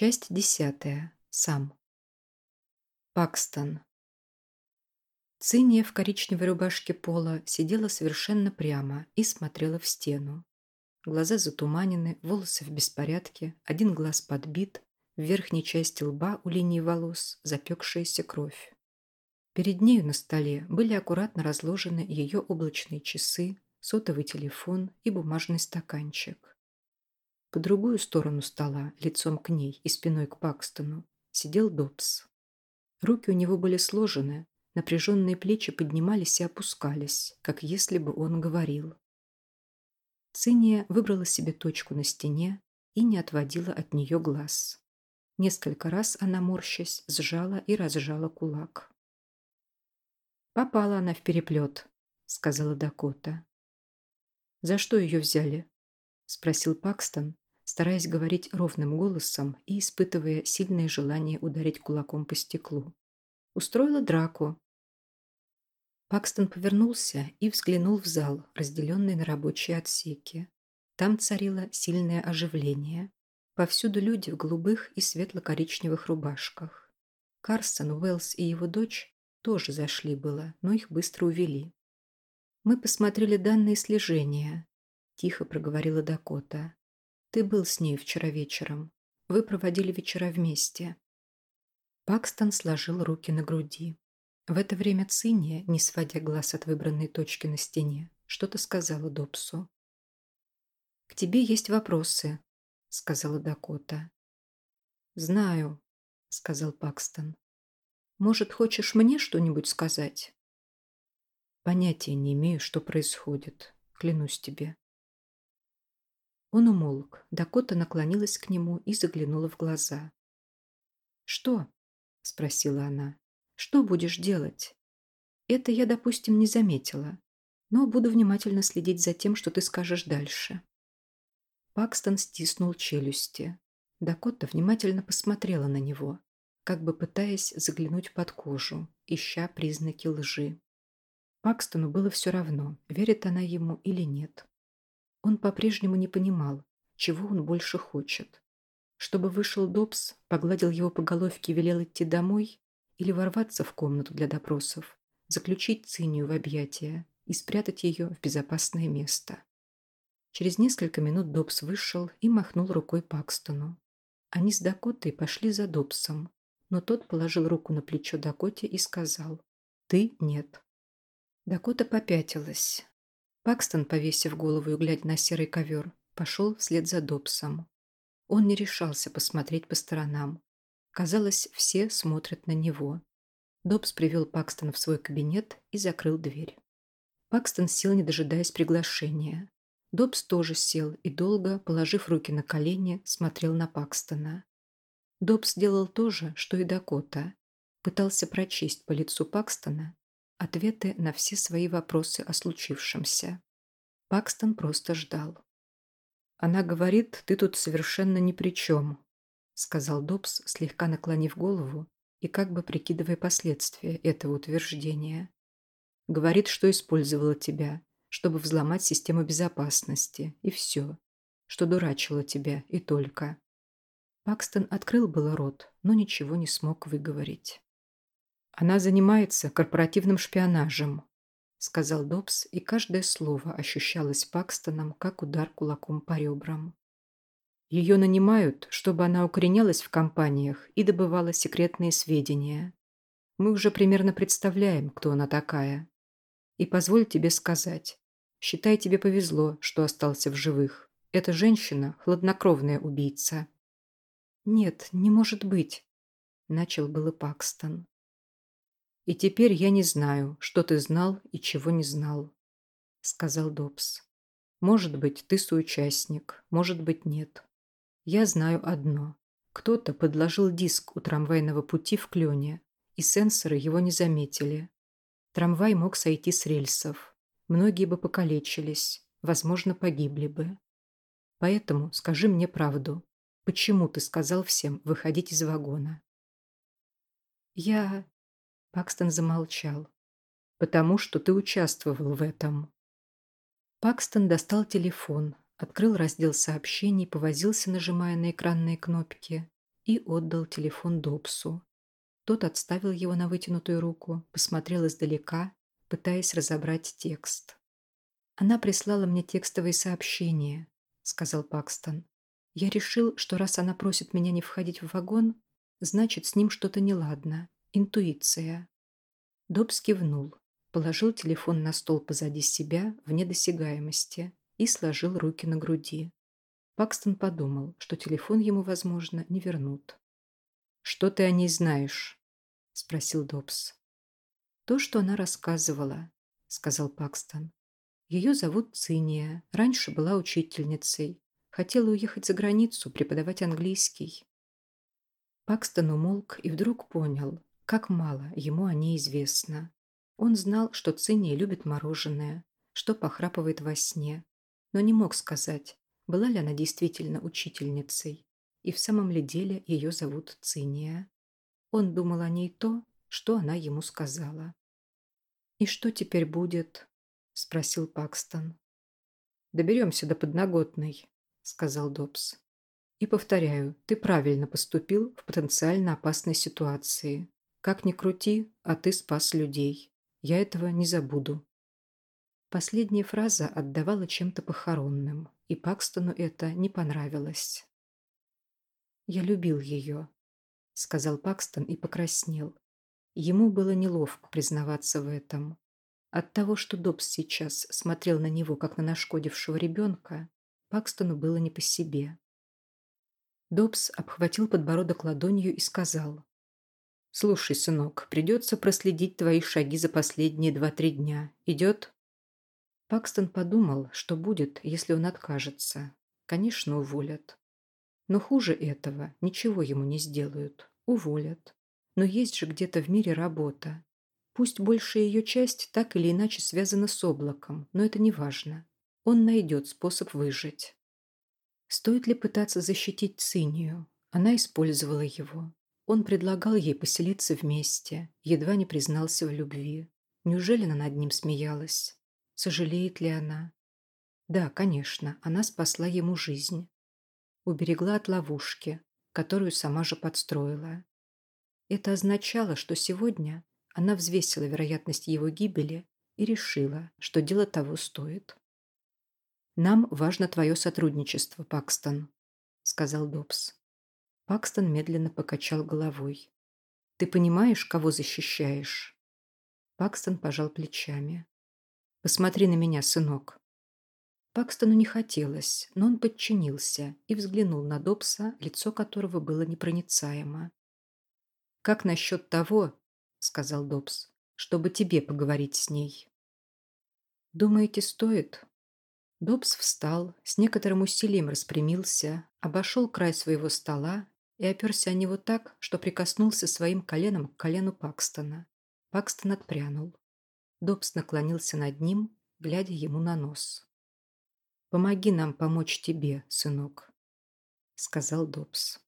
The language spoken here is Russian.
Часть десятая. Сам. Пакстон. Циния в коричневой рубашке пола сидела совершенно прямо и смотрела в стену. Глаза затуманены, волосы в беспорядке, один глаз подбит, в верхней части лба у линии волос запекшаяся кровь. Перед нею на столе были аккуратно разложены ее облачные часы, сотовый телефон и бумажный стаканчик. По другую сторону стола, лицом к ней и спиной к Пакстону, сидел Добс. Руки у него были сложены, напряженные плечи поднимались и опускались, как если бы он говорил. Циния выбрала себе точку на стене и не отводила от нее глаз. Несколько раз она, морщась, сжала и разжала кулак. «Попала она в переплет», — сказала Дакота. «За что ее взяли?» — спросил Пакстон, стараясь говорить ровным голосом и испытывая сильное желание ударить кулаком по стеклу. «Устроила драку». Пакстон повернулся и взглянул в зал, разделенный на рабочие отсеки. Там царило сильное оживление. Повсюду люди в голубых и светло-коричневых рубашках. Карсон, Уэллс и его дочь тоже зашли было, но их быстро увели. Мы посмотрели данные слежения, тихо проговорила Дакота. Ты был с ней вчера вечером. Вы проводили вечера вместе. Пакстон сложил руки на груди. В это время Циния, не сводя глаз от выбранной точки на стене, что-то сказала Добсу. «К тебе есть вопросы», — сказала Дакота. «Знаю», — сказал Пакстон. «Может, хочешь мне что-нибудь сказать?» «Понятия не имею, что происходит, клянусь тебе», он умолк. Дакота наклонилась к нему и заглянула в глаза. «Что?» – спросила она. «Что будешь делать?» «Это я, допустим, не заметила, но буду внимательно следить за тем, что ты скажешь дальше». Пакстон стиснул челюсти. Дакота внимательно посмотрела на него, как бы пытаясь заглянуть под кожу, ища признаки лжи. Пакстону было все равно, верит она ему или нет. Он по-прежнему не понимал, чего он больше хочет. Чтобы вышел Добс, погладил его по головке и велел идти домой, или ворваться в комнату для допросов, заключить Цинию в объятия и спрятать ее в безопасное место. Через несколько минут Добс вышел и махнул рукой Пакстону. Они с Дакотой пошли за Добсом, но тот положил руку на плечо Дакоте и сказал «Ты нет». Дакота попятилась, Пакстон, повесив голову и глядя на серый ковер, пошел вслед за Добсом. Он не решался посмотреть по сторонам. Казалось, все смотрят на него. Добс привел Пакстона в свой кабинет и закрыл дверь. Пакстон сел, не дожидаясь приглашения. Добс тоже сел и долго, положив руки на колени, смотрел на Пакстона. Добс делал то же, что и Дакота. Пытался прочесть по лицу Пакстона ответы на все свои вопросы о случившемся. Пакстон просто ждал. «Она говорит, ты тут совершенно ни при чем», сказал Добс, слегка наклонив голову и как бы прикидывая последствия этого утверждения. «Говорит, что использовала тебя, чтобы взломать систему безопасности, и все, что дурачила тебя, и только». Пакстон открыл было рот, но ничего не смог выговорить. Она занимается корпоративным шпионажем, сказал Добс, и каждое слово ощущалось Пакстоном, как удар кулаком по ребрам. Ее нанимают, чтобы она укоренялась в компаниях и добывала секретные сведения. Мы уже примерно представляем, кто она такая. И позволь тебе сказать, считай, тебе повезло, что остался в живых. Эта женщина – хладнокровная убийца. Нет, не может быть, начал было Пакстон. «И теперь я не знаю, что ты знал и чего не знал», — сказал Добс. «Может быть, ты соучастник, может быть, нет. Я знаю одно. Кто-то подложил диск у трамвайного пути в Клене, и сенсоры его не заметили. Трамвай мог сойти с рельсов. Многие бы покалечились, возможно, погибли бы. Поэтому скажи мне правду. Почему ты сказал всем выходить из вагона?» «Я... Пакстон замолчал. «Потому что ты участвовал в этом». Пакстон достал телефон, открыл раздел сообщений, повозился, нажимая на экранные кнопки, и отдал телефон Добсу. Тот отставил его на вытянутую руку, посмотрел издалека, пытаясь разобрать текст. «Она прислала мне текстовые сообщения», — сказал Пакстон. «Я решил, что раз она просит меня не входить в вагон, значит, с ним что-то неладно. Интуиция». Добс кивнул, положил телефон на стол позади себя в недосягаемости и сложил руки на груди. Пакстон подумал, что телефон ему, возможно, не вернут. «Что ты о ней знаешь?» – спросил Добс. «То, что она рассказывала», – сказал Пакстон. «Ее зовут Циния, раньше была учительницей, хотела уехать за границу, преподавать английский». Пакстон умолк и вдруг понял, как мало ему о ней известно. Он знал, что Циния любит мороженое, что похрапывает во сне, но не мог сказать, была ли она действительно учительницей, и в самом ли деле ее зовут Циния. Он думал о ней то, что она ему сказала. «И что теперь будет?» – спросил Пакстон. «Доберемся до подноготной», – сказал Добс. «И повторяю, ты правильно поступил в потенциально опасной ситуации. Как ни крути, а ты спас людей. Я этого не забуду». Последняя фраза отдавала чем-то похоронным, и Пакстону это не понравилось. «Я любил ее», — сказал Пакстон и покраснел. Ему было неловко признаваться в этом. От того, что Добс сейчас смотрел на него, как на нашкодившего ребенка, Пакстону было не по себе. Добс обхватил подбородок ладонью и сказал. «Слушай, сынок, придется проследить твои шаги за последние два-три дня. Идет?» Пакстон подумал, что будет, если он откажется. Конечно, уволят. Но хуже этого ничего ему не сделают. Уволят. Но есть же где-то в мире работа. Пусть большая ее часть так или иначе связана с облаком, но это не важно. Он найдет способ выжить. Стоит ли пытаться защитить Цинию? Она использовала его. Он предлагал ей поселиться вместе, едва не признался в любви. Неужели она над ним смеялась? Сожалеет ли она? Да, конечно, она спасла ему жизнь. Уберегла от ловушки, которую сама же подстроила. Это означало, что сегодня она взвесила вероятность его гибели и решила, что дело того стоит. «Нам важно твое сотрудничество, Пакстон», — сказал Добс. Пакстон медленно покачал головой. «Ты понимаешь, кого защищаешь?» Пакстон пожал плечами. Посмотри на меня, сынок». Пакстону не хотелось, но он подчинился и взглянул на Добса, лицо которого было непроницаемо. «Как насчет того, — сказал Добс, — чтобы тебе поговорить с ней?» «Думаете, стоит?» Добс встал, с некоторым усилием распрямился, обошел край своего стола и оперся о него так, что прикоснулся своим коленом к колену Пакстона. Пакстон отпрянул. Добс наклонился над ним, глядя ему на нос. «Помоги нам помочь тебе, сынок», — сказал Добс.